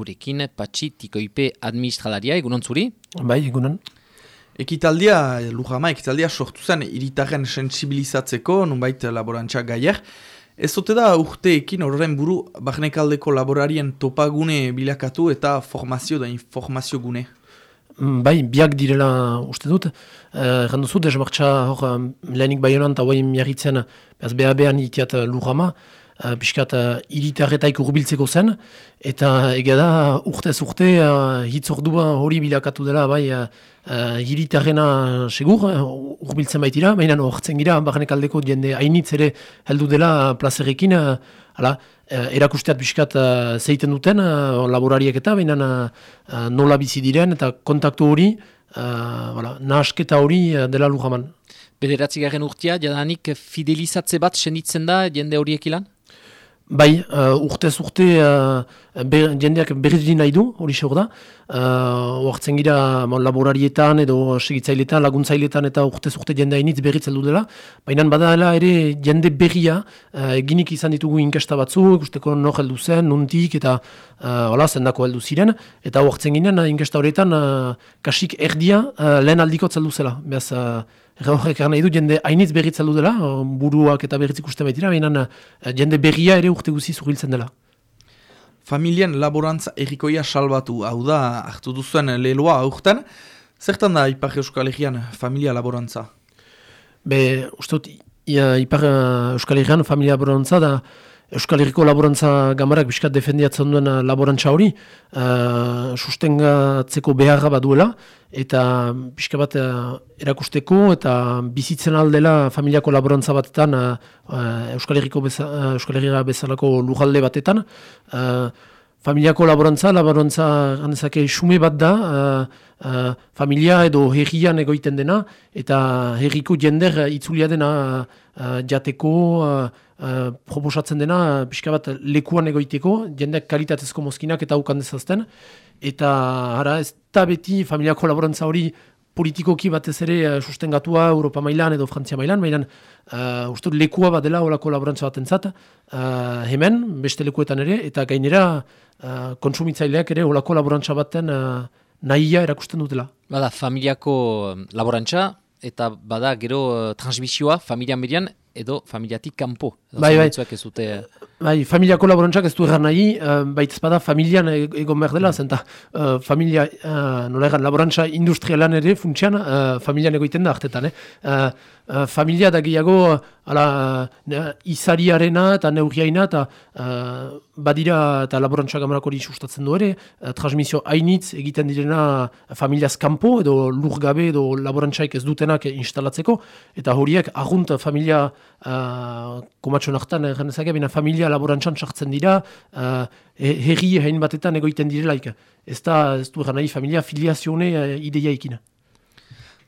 gurekin Patxi Tikoipe administralaria, egunon zuri? Bai, egunon. Ekitaldia, Lujama, ekitaldia sortu zen iritaren sensibilizatzeko, nunbait laborantza gaier. Ez zote da urteekin horren buru barnekaldeko laborarien topagune bilakatu eta formazio da informazio gune? Mm, bai, biak direla uste dut. Erran duzu, desmartza hor lehenik bai honan eta guai miarritzen behaz BAB-an itiat Lujama, uh, piskat uh, iritarretaik urbiltzeko zen, eta egada urtez urte uh, hitz ordua hori bilakatu dela bai uh, iritarrena segur, uh, urbiltzen baitira, baina hortzen gira, barnek aldeko jende hainitz ere heldu dela plazerrekin, uh, ala, uh, erakusteat piskat uh, zeiten duten uh, laborariek eta, baina uh, nola bizi diren eta kontaktu hori, uh, voilà, nahasketa hori uh, dela lujaman. Bederatzi garen urtea, jadanik fidelizatze bat senditzen da jende horiek ilan? Bai, uh, urtez urte uh, ber, jendeak berriz nahi du, hori seur da. Uh, gira laborarietan edo segitzailetan, laguntzailetan eta urtez urte jende hainitz berriz heldu dela. Baina badala ere jende berria uh, eginik izan ditugu inkesta batzu, ikusteko nor heldu zen, nuntik eta uh, hola, zendako heldu ziren. Eta hortzen ginen inkesta horretan uh, kasik erdia uh, lehen aldiko zeldu zela. Beaz, uh, Horrek nahi du jende hainitz berriz heldu dela, buruak eta berriz ikusten baitira, baina jende berria ere urte guzi zuhiltzen dela. Familien laborantza errikoia salbatu, hau da, hartu duzuen leloa aurten, zertan da Ipar Euskal Herrian familia laborantza? Be, uste dut, Ipar Euskal Herrian familia laborantza da, Euskal Herriko laborantza gamarak biskat defendiatzen duen uh, laborantza hori, uh, sustengatzeko beharra baduela, eta pixka bat uh, erakusteko eta bizitzen aldela familiako laborantza batetan uh, uh, Euskal Herriko beza, uh, Euskal Herriga bezalako lujalde batetan. Uh, familiako laborantza, laborantza ganezake sume bat da, uh, familia edo herrian egoiten dena, eta herriko jender itzulia dena uh, jateko, Uh, proposatzen dena, pixka bat lekuan egoiteko, jendeak kalitatezko mozkinak eta ukan dezazten. Eta ara, ez da beti familiako laborantza hori politikoki batez ere uh, sustengatua Europa mailan edo Frantzia mailan, mailan uh, uste lekua bat dela olako laborantza bat entzat, uh, hemen, beste lekuetan ere, eta gainera uh, konsumitzaileak ere olako laborantza baten uh, nahia erakusten dutela. Bada, familiako laborantza, eta bada gero transmisioa familian median, edo familiatik kanpo. Bai, bai. Ez dute... Bai, familiako laborantzak ez du erran nahi, uh, baita espada familian e-, egon behar dela, zenta uh, familia, uh, nola egan, laborantza industrialan ere funtsian, uh, familian egoiten da hartetan, eh? Uh, familia da gehiago ala, uh, izariarena eta neurriaina eta uh, badira eta laborantza gamarak hori sustatzen du ere, uh, transmisio hainitz egiten direna familiaz kanpo edo lur gabe edo laborantzaik ez dutenak instalatzeko eta horiek agunt familia uh, komatxo nartan genezake, bina familia laborantzan sartzen dira uh, herri hain batetan egoiten direlaik. Ez da, ez du nahi familia filiazione uh, ideia ikina.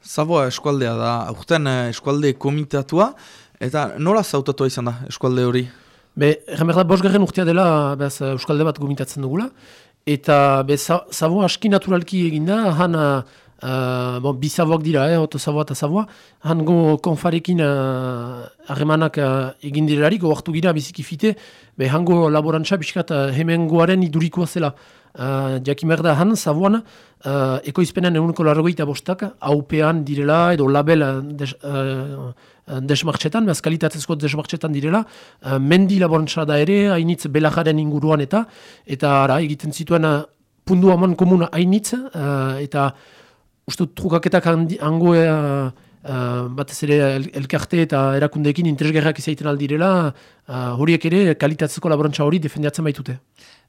Zaboa eskualdea da, aurten eh, eskualde komitatua, eta nola zautatua izan da eskualde hori? Be, erren behar bosgarren urtea dela behaz, eskualde bat gomitatzen dugula, eta be, zaboa aski naturalki eginda, han uh, bon, bi zaboak dira, eh, oto zaboa eta zaboa, han go konfarekin harremanak uh, uh, egin direlarik, oartu gira bizikifite, be, hango laborantza biskat uh, hemen goaren idurikoa zela. Uh, Jakimerda han, zaboan, uh, ekoizpenen eguneko largoita bostak, haupean direla, edo label des, uh, desmartxetan, behaz kalitatezko desmartxetan direla, uh, mendi laborantza da ere, hainitz belajaren inguruan eta, eta ara, egiten zituen uh, pundu hamon komuna hainitz, uh, eta uste trukaketak hango uh, batez ere elkarte eta erakundeekin interesgerrak izaiten aldirela, uh, horiek ere kalitatzeko laborantza hori defendiatzen baitute.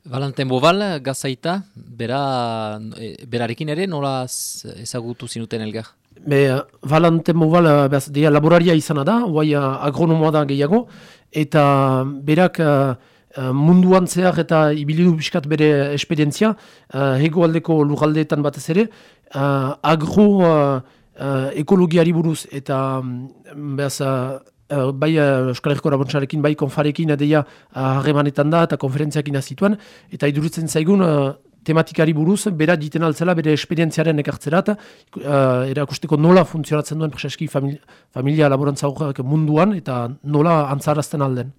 Valentin Boval, gazaita, bera, e, berarekin ere nola ezagutu zinuten elgar? Be, Valentin Boval, behaz, dia laboraria izana da, guai agronomoa da gehiago, eta berak uh, munduan zehar eta ibilidu biskat bere esperientzia, uh, hegoaldeko lugaldeetan batez ere, uh, agro uh, uh, ekologiari buruz eta um, behaz, uh, bai Euskal Herriko Rabontxarekin, bai konfarekin edeia harremanetan da eta konferentziakin azituen, eta iduritzen zaigun tematikari buruz, bera diten altzela, bere esperientziaren ekartzerat, uh, erakusteko nola funtzionatzen duen preseski familia, familia laborantza munduan eta nola antzarazten alden.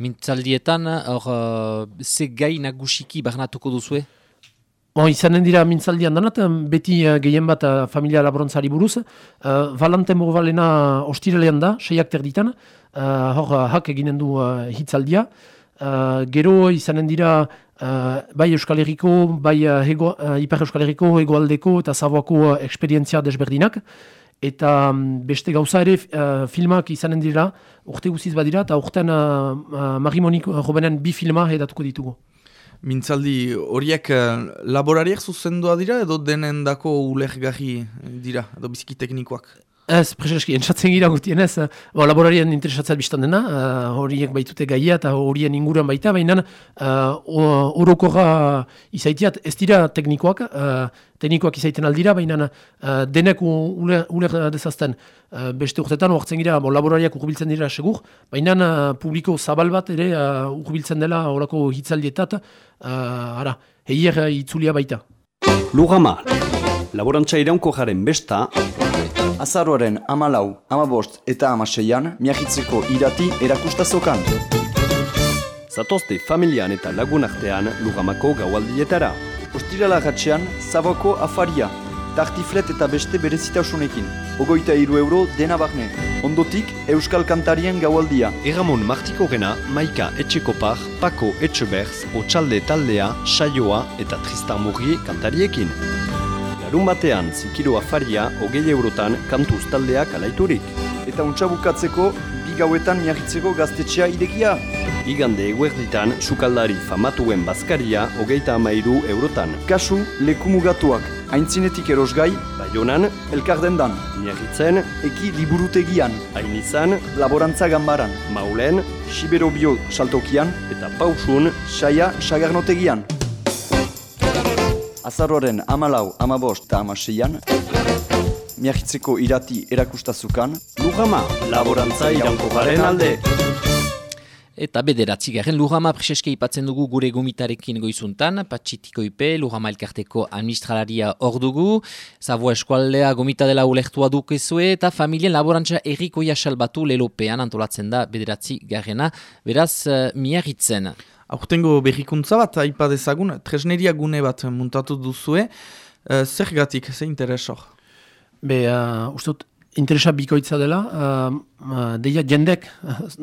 Mintzaldietan, hor, uh, ze gai nagusiki barnatuko duzue? Bon, izanen dira mintzaldian danat, beti uh, gehien bat uh, familia laborantzari buruz. Uh, Valante Morvalena ostirelean da, seiak terditan, uh, hor uh, hak eginen du uh, hitzaldia. Uh, gero izanen dira uh, bai Euskal Herriko, bai uh, hego, uh, Ipar Euskal Herriko, Egoaldeko eta Zaboako uh, eksperientzia desberdinak. Eta um, beste gauza ere uh, filmak izanen dira, urte guziz badira, eta urtean uh, uh, Marimonik Robenen bi filma edatuko ditugu. Mintzaldi horiek uh, laborariak zuzendua dira edo denendako ulergarri dira, edo biziki teknikoak? Ez, prezeski, entzatzen gira gutien ez, bo, laborarien interesatzen biztan dena, uh, horiek baitute gaia eta horien inguruan baita, baina uh, orokorra izaitiat ez dira teknikoak, uh, teknikoak izaiten aldira, baina uh, denek uler, uler dezazten uh, beste urtetan, oartzen gira, bo, laborariak urbiltzen dira segur, baina uh, publiko zabal bat ere uh, urbiltzen dela horako hitzaldietat, uh, ara, heier itzulia baita. Lugama, laborantza iraunko jaren besta, Azaroaren amalau, amabost eta amaseian, miagitzeko irati erakustazokan. Zatozte familian eta lagunartean lugamako gaualdietara. Ostirala gatzean, zaboko afaria, tartiflet eta beste berezitasunekin. Ogoita iru euro dena barne. Ondotik, Euskal Kantarien gaualdia. Eramon Martiko gena, Maika Etxekopar, Pako Etxeberz, Otsalde Taldea, Saioa eta Tristan Murri kantariekin. Larun batean, zikiro afaria, hogei eurotan, kantuz taldeak alaiturik. Eta untsa bukatzeko, bi gauetan miagitzeko gaztetxea idekia. Igande eguerditan, sukaldari famatuen bazkaria, hogeita amairu eurotan. Kasu, leku mugatuak, aintzinetik erosgai, Baionan, elkardendan, miagitzen, eki liburutegian, hainizan, laborantza gambaran, maulen, siberobio saltokian, eta pausun, saia sagarnotegian. Azaroaren amalau, amabost eta amaseian, miagitzeko irati erakustazukan, lugama, laborantza iraunko garen alde. Eta bederatzi garen Lujama preseske ipatzen dugu gure gomitarekin goizuntan, Patxitiko ipe, Lujama elkarteko administralaria hor dugu, Zabo eskualdea gomita dela ulektua dukezue, eta familien laborantza errikoia salbatu lelopean antolatzen da bederatzi garena, beraz uh, miarritzen. Aurtengo berrikuntza bat, aipa dezagun, tresneria gune bat muntatu duzue, uh, zer gatik, zer interesor? Be, uh, ustot, interesa bikoitza dela, uh, uh, deia jendek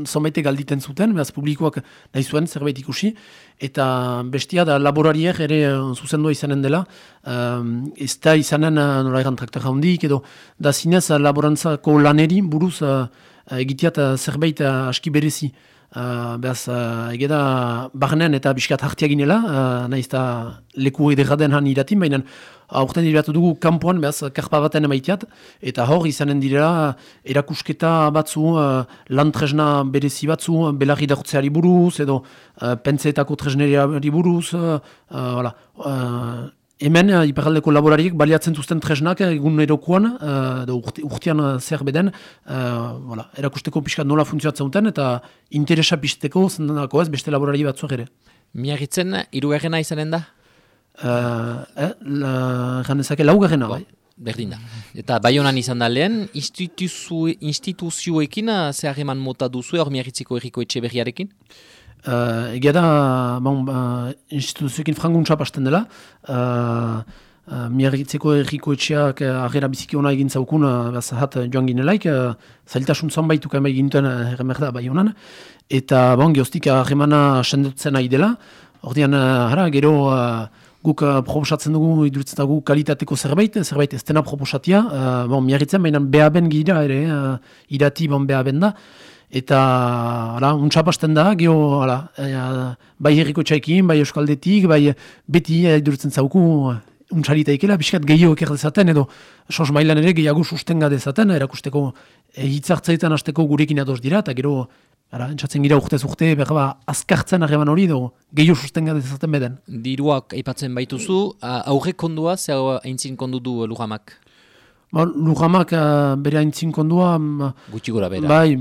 zomaite galditen zuten, behaz publikoak nahi zuen zerbait ikusi, eta bestia da laborariek ere uh, zuzendua izanen dela, uh, ez da izanen uh, nola egan traktor handik, edo da zinez uh, laborantzako laneri buruz uh, egiteat uh, zerbait uh, aski berezi. Uh, behaz, uh, egeda barnean eta biskat hartia ginela, uh, nahiz eta leku ederaden han iratin, baina aurten iratu dugu kanpoan, behaz, karpa baten emaiteat, eta hor izanen direla erakusketa batzu, uh, lan tresna berezi batzu, belarri dartzeari buruz, edo uh, pentseetako tresneriari buruz, uh, uh, uh, Hemen, uh, iparaldeko laborariek baliatzen zuzten tresnak egun erokoan, uh, urte, urtean zer beden, uh, voilà, erakusteko pixka nola funtzionatzen duten, eta interesa pizteko zendenako ez beste laborari batzuak ere. Miarritzen, irugarrena izanen da? Uh, eh, la, ganezake laugarrena, bai. Berdin da. Eta bai honan izan da lehen, instituzio, instituzioekin zehageman mota duzu, hor miarritziko erriko etxe berriarekin? Uh, egia da, bon, uh, instituzioekin franguntza pasten dela, uh, uh, miarritzeko erriko etxeak uh, agera biziki hona egin zaukun, uh, hat joan ginelaik, uh, zailtasun zonbaituk ema egintuen uh, da bai honan, eta bon, geostik ahemana sendotzen nahi dela, ordean, uh, hara, gero, uh, guk uh, proposatzen dugu, iduritzen dugu kalitateko zerbait, zerbait ez dena proposatia, uh, bon, miarritzen, baina behaben gira ere, uh, irati bon behaben da, Eta, ala, untxapasten da, geho, ala, e, bai herriko txaikin, bai euskaldetik, bai beti e, durutzen zauku untxarita ikela, biskat gehiago eker dezaten, edo sos mailan ere gehiago sustenga dezaten, erakusteko e, hitzartzaetan hasteko gurekin ados dira, eta gero, ara, entzatzen gira urtez urte, berra ba, azkartzen arreban hori, edo gehiago sustenga dezaten beden. Diruak aipatzen baituzu, aurre kondua, zer aintzin kondu du lujamak? Ba, Lujamak uh, bere haintzin kondua... Gutxi gora bera. Bai,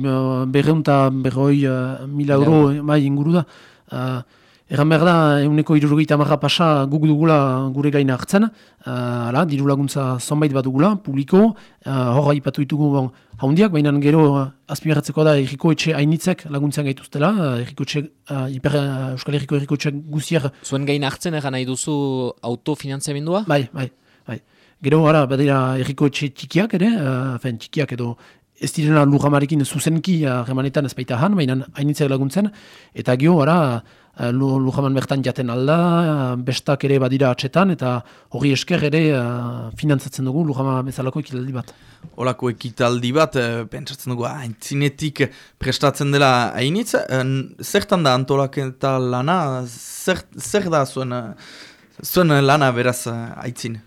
berreunta berroi uh, mila euro bai, inguru da. Uh, Egan behar da, eguneko irurogeita marra pasa guk dugula gure gaina hartzen, uh, ala, diru laguntza zonbait bat dugula, publiko, uh, hor ipatu ditugu bon, haundiak, baina gero uh, azpimarratzeko da erriko etxe hainitzek laguntzen gaituztela, uh, erriko etxe, uh, hiper, uh, Euskal Herriko erriko etxe guzier. Zuen gaina hartzen egan nahi duzu autofinantziamendua? Bai, bai, bai. Gero, ara, badira erriko etxe txikiak ere, uh, txikiak edo ez direna lujamarekin zuzenki uh, remanetan ez baita han, baina hainitzek laguntzen, eta gio, ara, uh, lujaman bertan jaten alda, bestak ere badira atxetan, eta hori esker ere finantzatzen dugu lujama bezalako ekitaldi bat. Olako ekitaldi bat, pentsatzen dugu, haintzinetik prestatzen dela hainitz, zertan da antolaketa lana, zer, zer da zuen, zuen lana beraz haitzin?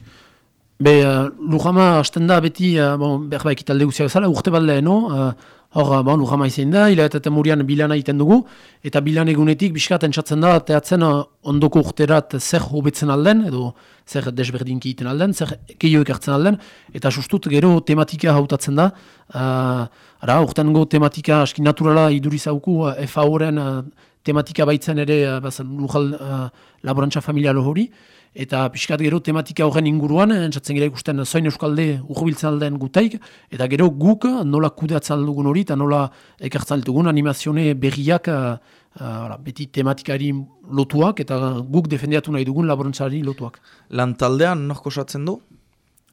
Be, uh, lujama hasten da beti, uh, bon, behar ba ekitalde guzia bezala, urte bat leheno, uh, Hor, bon, lujama izan da, eta murian bilana egiten dugu, eta bilan egunetik biskaten txatzen da, teatzen ondoko urterat zer hobetzen alden, edo zer desberdinki egiten alden, zer keio ekartzen alden, eta sustut gero tematika hautatzen da. Uh, ara, urtengo tematika aski naturala idurizauku, uh, FAO-ren uh, tematika baitzen ere uh, lujal uh, laborantza familialo hori, eta pixkat gero tematika horren inguruan, entzatzen gira ikusten zoin euskalde urbiltzen aldean gutaik, eta gero guk nola kudeatzen aldugun hori, eta nola ekartzen aldugun animazione berriak uh, uh, beti tematikari lotuak, eta guk defendiatu nahi dugun laborantzari lotuak. Lan taldean norko satzen du?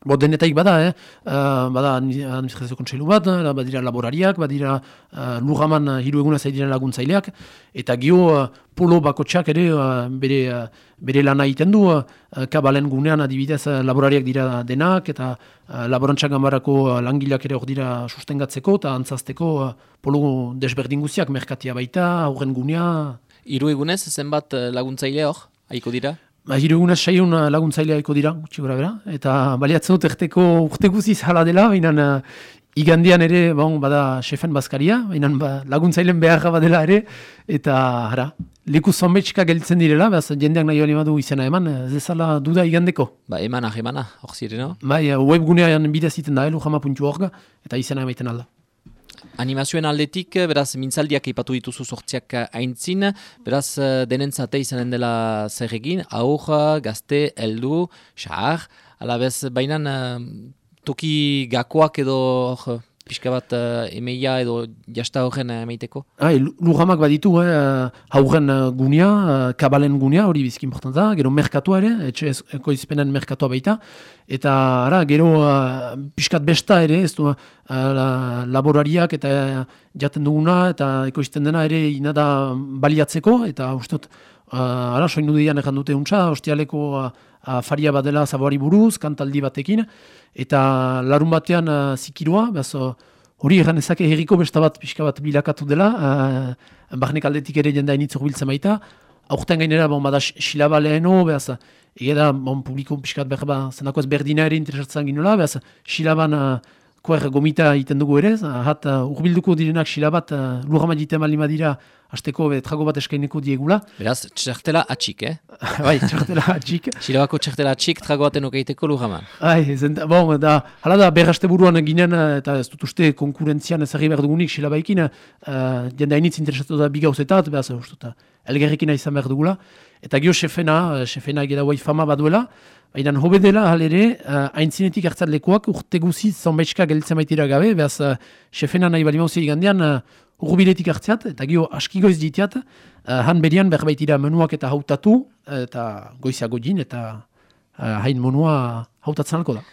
Bo, denetaik bada, eh? Uh, bada administrazio kontseilu bat, badira laborariak, badira uh, lugaman hiru eguna zaidiren laguntzaileak, eta gio uh, polo bakotxak ere uh, bere, uh, bere lana egiten du, uh, kabalen gunean adibidez uh, laborariak dira denak, eta uh, laborantzak gambarako langileak ere hor dira sustengatzeko, eta antzazteko uh, polo desberdin guziak, merkatia baita, aurren gunea. Hiru egunez, zenbat laguntzaile hor, haiko dira? Ba, hiru egunez saion laguntzaileaiko dira, gutxi gora bera, eta baliatzen dut erteko urte guziz hala dela, baina uh, igandian ere, bon, bada xefen bazkaria, baina ba, laguntzailen beharra badela ere, eta hara, leku zonbetxika gelditzen direla, behaz jendeak nahi hori badu izena eman, ez ezala duda igandeko. Ba, emana, emana, hor zireno? Bai, webgunean bidez iten da, jama.org, eta izena emaiten alda. Animazioen aldetik, beraz, mintzaldiak ipatu dituzu sortziak haintzin, beraz, denentzate izanen dela zer egin, aur, gazte, eldu, xar, alabez, baina toki gakoak edo pixka bat uh, emeia edo jasta horren uh, emeiteko? Hai, lujamak baditu, eh, haugen uh, gunia, uh, kabalen gunia, hori bizki importanta, gero merkatua ere, etxe ekoizpenen merkatua baita, eta ara, gero uh, pixkat besta ere, ez du, uh, laborariak eta jaten duguna, eta ekoizten dena ere inada baliatzeko, eta ustot, uh, ara, soin nudian egan dute untsa, hostialeko uh, faria bat dela zaboari buruz, kantaldi batekin, eta larun batean uh, zikirua, behaz, hori erran ezake herriko besta bat pixka bat bilakatu dela, barnek aldetik ere jendea initzok biltzen baita, aurten gainera, bon, bada silaba leheno, behaz, ege da, bon, publiko pixka bat zenako ez berdina ere interesatzen ginola, behaz, silaban uh, koer gomita iten dugu ere, hat urbilduko direnak silabat lurra maditen malima dira, Azteko trago bat eskaineko diegula. Beraz, txartela atxik, eh? bai, txartela atxik. Silabako txartela atxik, trago baten okeiteko lujaman. Ai, zenta, bon, da, hala da, berraste buruan ginen, eta ez dut uste konkurentzian ez behar dugunik silabaikin, uh, jende hainitz interesatu da bigauzetat, behaz, uste, elgerrekin izan behar dugula. Eta gio xefena, xefena egeda guai fama baduela, baina hobe dela halere, uh, haintzinetik hartzat lekuak urte guzi zonbaitxka gelitzen baitira gabe, behaz, uh, xefena nahi bali mauzia igandian, uh, urbiletik hartziat, eta gio aski goiz ditiat, uh, han berian berbaitira menuak eta hautatu, eta goiziago jin, eta uh, hain menua hautatzen alko da.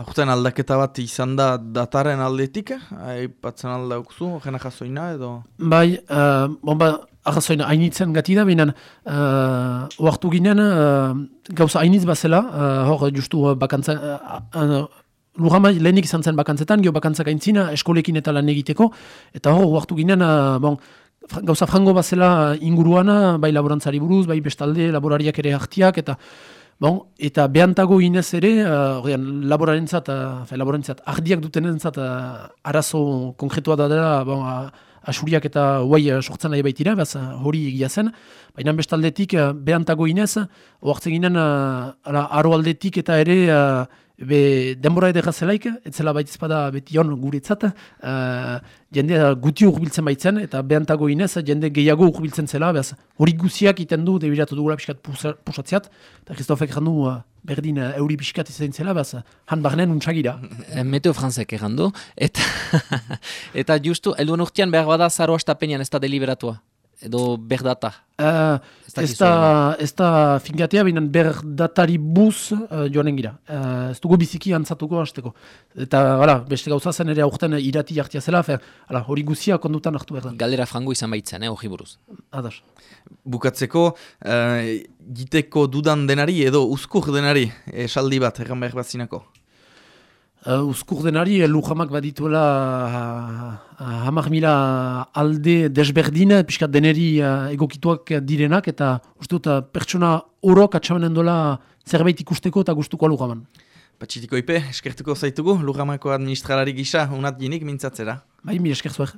Aurten aldaketa bat izan da dataren aldetik, aipatzen alda ukzu, jena jasoina edo? Bai, uh, bomba, jasoina hainitzen gati da, baina uh, oartu ginen uh, gauza hainitz bazela, uh, hor justu bakantza, uh, Lujama lehenik izan zen bakantzetan, gio bakantzak aintzina, eskolekin eta lan egiteko, eta hor, huartu ginen, uh, bon, gauza frango bazela inguruana, bai laborantzari buruz, bai bestalde, laborariak ere hartiak, eta bon, eta behantago inez ere, uh, laborarentzat, uh, laborarentzat, ardiak dutenentzat, uh, arazo konkretua da dela, bon, uh, asuriak eta huai sortzen nahi baitira, bez, hori egia zen. Baina bestaldetik, uh, behantago inez, oartzen ginen, uh, aro eta ere, uh, be, denbora edera zelaik, etzela baitzpada beti hon guretzat, uh, jende guti urbiltzen baitzen, eta behantago inez, jende gehiago urbiltzen zela, bez, hori guziak iten du, debiratu dugula piskat pusatziat, eta Christofek randu, uh, berdin uh, euri piskat izan zela, bez, han barnen untsagira. Meteo franzek errandu, eta, eta justu, elduen urtean behar bada zaro astapenean ez da deliberatua edo berdata? Uh, ez, da, ez da fingatea, binen berdatari buz uh, joanen gira. Uh, ez dugu biziki antzatuko hasteko. Eta hala, beste gauza zen ere aurten irati jartia zela, fer, hala, hori guzia kondutan hartu behar Galdera frango izan baitzen, eh, hori buruz. Adas. Bukatzeko, uh, giteko dudan denari edo uzkur denari esaldi bat, erran behar bat zinako? Uh, Uzkur denari, lujamak badituela uh, hamar mila alde desberdin, pixka deneri uh, egokituak direnak, eta uste dut, uh, pertsona orok atxamanen dola zerbait ikusteko eta gustuko lujaman. Patxitiko ipe, eskertuko zaitugu, lujamako administralari gisa, unat ginik mintzatzera. Bai, mi eskertuak.